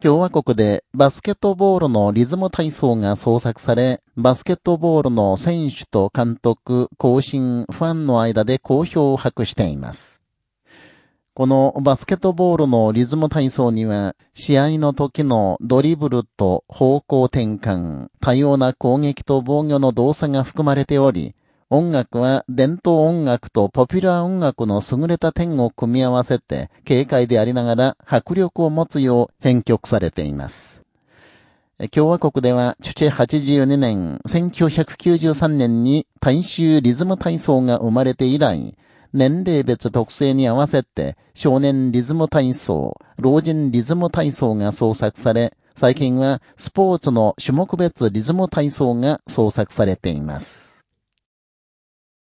共和国でバスケットボールのリズム体操が創作され、バスケットボールの選手と監督、更新、ファンの間で好評を博しています。このバスケットボールのリズム体操には、試合の時のドリブルと方向転換、多様な攻撃と防御の動作が含まれており、音楽は伝統音楽とポピュラー音楽の優れた点を組み合わせて、軽快でありながら迫力を持つよう編曲されています。共和国では、チュチェ82年、1993年に大衆リズム体操が生まれて以来、年齢別特性に合わせて少年リズム体操、老人リズム体操が創作され、最近はスポーツの種目別リズム体操が創作されています。